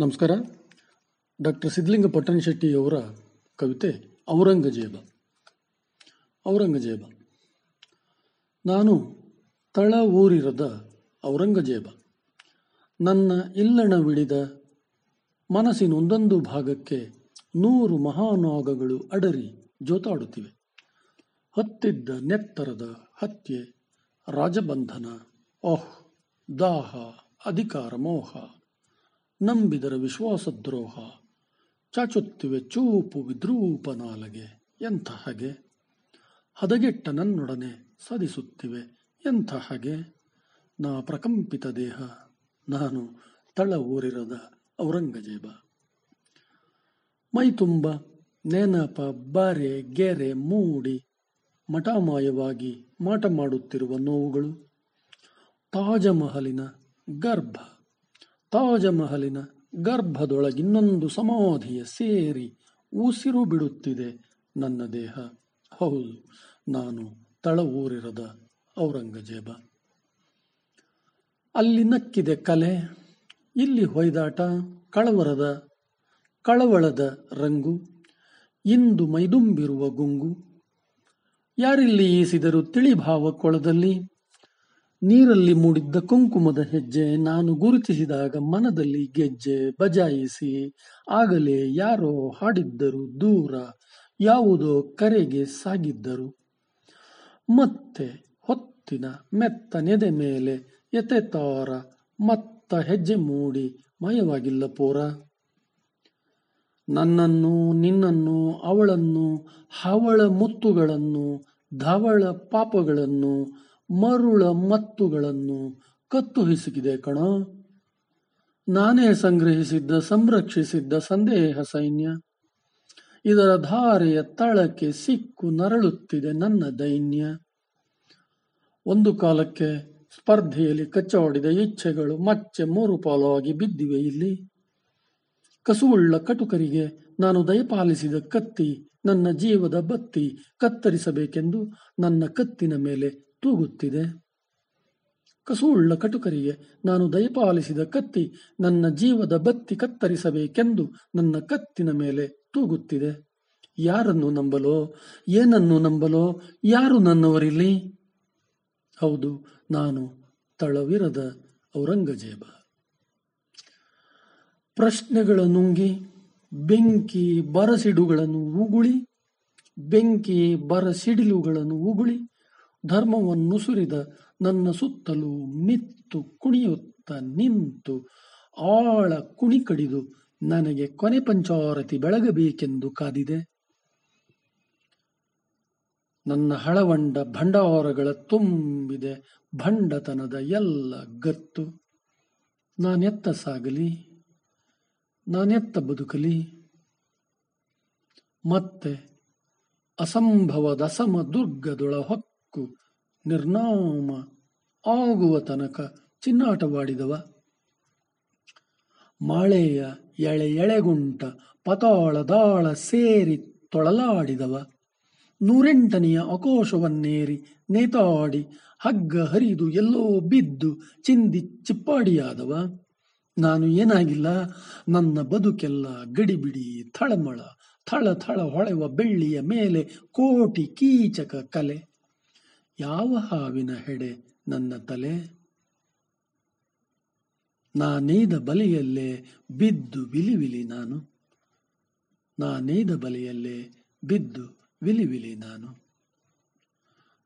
ನಮಸ್ಕಾರ. ಡಾಕ್ಟರ್ ಸಿದ್ಧಲಿಂಗ ಪಟ್ಟಣಶೆಟ್ಟಿಯವರ ಕವಿತೆ ಔರಂಗಜೇಬ. ಔರಂಗಜೇಬ. ನಾನು ತಳ ಊರಿರದ ಔರಂಗಜೇಬ. ನನ್ನ ಇಲ್ಲಣವಿಡಿದ ಮನಸ್ಸಿನೊಂದೊಂದು ಭಾಗಕ್ಕೆ ನೂರು ಮಹಾನಾಗಗಳು ಅಡರಿ ಜೋತಾಡುತ್ತಿವೆ. ಹತ್ತಿದ್ದ ನೆತ್ತರದ ಹತ್ಯೆ ರಾಜಬಂಧನ. ಓಹ್, ದಾಹ, ಅಧಿಕಾರ, ಮೋಹ. ನಂಬಿದರ ವಿಶ್ವಾಸದ್ರೋಹ. ಚಾಚುತ್ತಿವೆ ಚೂಪು ವಿದ್ರೂಪ ನಾಲಗೆ, ಎಂಥ ಹಾಗೆ? ಹದಗೆಟ್ಟ ನನ್ನೊಡನೆ ಸಾಧಿಸುತ್ತಿವೆ, ಎಂಥ ಹಾಗೆ? ನಾ ಪ್ರಕಂಪಿತ ದೇಹ, ನಾನು ತಳ ಊರಿರದ ಔರಂಗಜೇಬ. ಮೈ ತುಂಬ ನೆನಪ, ಬಾರೆ, ಗೆರೆ ಮೂಡಿ, ಮಠಮಾಯವಾಗಿ ಮಾಟ ಮಾಡುತ್ತಿರುವ ನೋವುಗಳು. ತಾಜಮಹಲಿನ ಗರ್ಭ. ತಾಜಮಹಲಿನ ಗರ್ಭದೊಳಗಿನ್ನೊಂದು ಸಮಾಧಿಯ ಸೇರಿ ಉಸಿರು ಬಿಡುತ್ತಿದೆ ನನ್ನ ದೇಹ. ಹೌದು, ನಾನು ತಳ ಊರಿರದ ಔರಂಗಜೇಬ. ಅಲ್ಲಿ ನಕ್ಕಿದೆ ಕಲೆ, ಇಲ್ಲಿ ಹೊಯ್ದಾಟ, ಕಳವರದ, ಕಳವಳದ ರಂಗು, ಇಂದು ಮೈದುಂಬಿರುವ ಗುಂಗು. ಯಾರಿಲ್ಲಿ ಈಸಿದರು ತಿಳಿಭಾವ ಕೊಳದಲ್ಲಿ ನೀರಲ್ಲಿ ಮೂಡಿದ್ದ ಕುಂಕುಮದ ಹೆಜ್ಜೆ ನಾನು ಗುರುತಿಸಿದಾಗ ಮನದಲ್ಲಿ ಗೆಜ್ಜೆ ಬಜಾಯಿಸಿ, ಆಗಲೇ ಯಾರೋ ಹಾಡಿದ್ದರು ದೂರ, ಯಾವುದೋ ಕರೆಗೆ ಸಾಗಿದ್ದರು. ಮತ್ತೆ ಹೊತ್ತಿನ ಮೆತ್ತ ನೆದೆ ಮೇಲೆ ಎತೆತಾರ ಮತ್ತ ಹೆಜ್ಜೆ ಮೂಡಿ ಮಯವಾಗಿಲ್ಲ ಪೋರ. ನನ್ನನ್ನು, ನಿನ್ನನ್ನು, ಅವಳನ್ನು, ಹವಳ ಮುತ್ತುಗಳನ್ನು, ಧವಳ ಪಾಪಗಳನ್ನು ಮರುಳ ಮತ್ತುಗಳನ್ನು ಕತ್ತು ಹಿಸುಕಿದೆ ಕಣ. ನಾನೇ ಸಂಗ್ರಹಿಸಿದ್ದ, ಸಂರಕ್ಷಿಸಿದ್ದ ಸಂದೇಹ ಸೈನ್ಯ. ಇದರ ಧಾರೆಯ ತಳಕ್ಕೆ ಸಿಕ್ಕು ನರಳುತ್ತಿದೆ ನನ್ನ ದೈನ್ಯ. ಒಂದು ಕಾಲಕ್ಕೆ ಸ್ಪರ್ಧೆಯಲ್ಲಿ ಕಚ್ಚಾಡಿದ ಇಚ್ಛೆಗಳು ಮಚ್ಚೆ ಮೂರು ಪಾಲಾಗಿ ಬಿದ್ದಿವೆ ಇಲ್ಲಿ. ಕಸುವುಳ್ಳ ಕಟುಕರಿಗೆ ನಾನು ದಯಪಾಲಿಸಿದ ಕತ್ತಿ ನನ್ನ ಜೀವದ ಬತ್ತಿ ಕತ್ತರಿಸಬೇಕೆಂದು ನನ್ನ ಕತ್ತಿನ ಮೇಲೆ ತೂಗುತ್ತಿದೆ. ಕಸೂಳ್ಳ ಕಟುಕರಿಗೆ ನಾನು ದಯಪಾಲಿಸಿದ ಕತ್ತಿ ನನ್ನ ಜೀವದ ಬತ್ತಿ ಕತ್ತರಿಸಬೇಕೆಂದು ನನ್ನ ಕತ್ತಿನ ಮೇಲೆ ತೂಗುತ್ತಿದೆ. ಯಾರನ್ನು ನಂಬಲೋ? ಏನನ್ನು ನಂಬಲೋ? ಯಾರು ನನ್ನವರಿಲ್ಲಿ? ಹೌದು, ನಾನು ತಳವಿರದ ಔರಂಗಜೇಬ. ಪ್ರಶ್ನೆಗಳ ನುಂಗಿ, ಬೆಂಕಿ ಬರಸಿಡುಗಳನ್ನು ಉಗುಳಿ, ಬೆಂಕಿ ಬರಸಿಡಿಲುಗಳನ್ನು ಉಗುಳಿ ಧರ್ಮವನ್ನು ಸುರಿದ ನನ್ನ ಸುತ್ತಲೂ ಮಿತ್ತು ಕುಣಿಯುತ್ತ ನಿಂತು ಆಳ ಕುಣಿ ಕಡಿದು ನನಗೆ ಕೊನೆ ಪಂಚಾರತಿ ಬೆಳಗಬೇಕೆಂದು ಕಾದಿದೆ. ನನ್ನ ಹಳವಂಡ ಭಂಡಾರಗಳ ತುಂಬಿದೆ, ಭಂಡತನದ ಎಲ್ಲ ಗತ್ತು. ನಾನೆತ್ತ ಸಾಗಲಿ, ನಾನೆತ್ತ ಬದುಕಲಿ, ಮತ್ತೆ ಅಸಂಭವದ ಸಮ ದುರ್ಗದೊಳ ಹೊಕ್ಕು ನಿರ್ನಾಮ ಆಗುವ ತನಕ ಚಿನ್ನಾಟವಾಡಿದವ. ಮಾಳೆಯ ಎಳೆ ಎಳೆಗುಂಟ ಪತಾಳದಾಳ ಸೇರಿ ತೊಳಲಾಡಿದವ. ನೂರೆಂಟನೆಯ ಆಕೋಶವನ್ನೇರಿ ನೇತಾಡಿ ಹಗ್ಗ ಹರಿದು ಎಲ್ಲೋ ಬಿದ್ದು ಚಿಂದಿ ಚಿಪ್ಪಾಡಿಯಾದವ. ನಾನು ಏನಾಗಿಲ್ಲ, ನನ್ನ ಬದುಕೆಲ್ಲ ಗಡಿಬಿಡಿ ಥಳಮಳ ಥಳ ಥಳ ಹೊಳೆವ ಬೆಳ್ಳಿಯ ಮೇಲೆ ಕೋಟಿ ಕೀಚಕ ಕಲೆ. ಯಾವ ಹಾವಿನ ಹೆಡೆ ನನ್ನ ತಲೆ? ನಾನೇದ ಬಲೆಯಲ್ಲೇ ಬಿದ್ದು ವಿಲಿವಿಲಿ ನಾನು. ನಾನೇದ ಬಲೆಯಲ್ಲೇ ಬಿದ್ದು ವಿಲಿವಿಲಿ ನಾನು.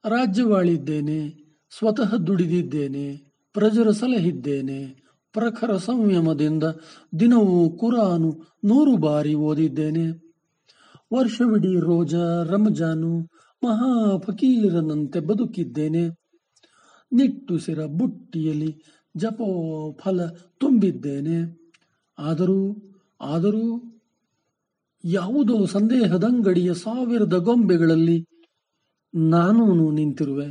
ರಾಜ್ಯವಾಳಿದ್ದೇನೆ, ಸ್ವತಃ ದುಡಿದಿದ್ದೇನೆ, ಪ್ರಜರ ಸಲಹಿದ್ದೇನೆ, ಪ್ರಖರ ಸಂಯಮದಿಂದ ದಿನವೂ ಕುರಾನು ನೂರು ಬಾರಿ ಓದಿದ್ದೇನೆ. ವರ್ಷವಿಡೀ ರೋಜಾ ರಂಜಾನು ಮಹಾ ಫಕೀರನಂತೆ ಬದುಕಿದ್ದೇನೆ. ನಿಟ್ಟುಸಿರ ಬುಟ್ಟಿಯಲ್ಲಿ ಜಪೋ ಫಲ ತುಂಬಿದ್ದೇನೆ. ಆದರೂ ಆದರೂ ಯಾವುದೋ ಸಂದೇಹದಂಗಡಿಯ ಸಾವಿರದ ಗೊಂಬೆಗಳಲ್ಲಿ ನಾನು ನಿಂತಿರುವೆ.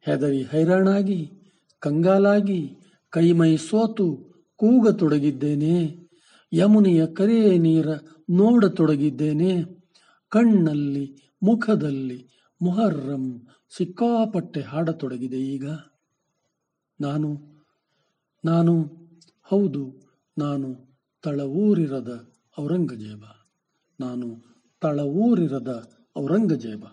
ಹೆದರಿ ಹೈರಾಣಾಗಿ, ಕಂಗಾಲಾಗಿ, ಕೈಮೈ ಸೋತು ಕೂಗತೊಡಗಿದ್ದೇನೆ. ಯಮುನೆಯ ಕರೆ ನೀರ ನೋಡತೊಡಗಿದ್ದೇನೆ. ಕಣ್ಣಲ್ಲಿ ಮುಖದಲ್ಲಿ ಮುಹರ್ರಂ ಸಿಕ್ಕಾಪಟ್ಟೆ ಹಾಡತೊಡಗಿದೆ ಈಗ. ನಾನು ನಾನು ಹೌದು ನಾನು ತಳವೂರಿರದ ಔರಂಗಜೇಬ. ನಾನು ತಳವೂರಿರದ ಔರಂಗಜೇಬ.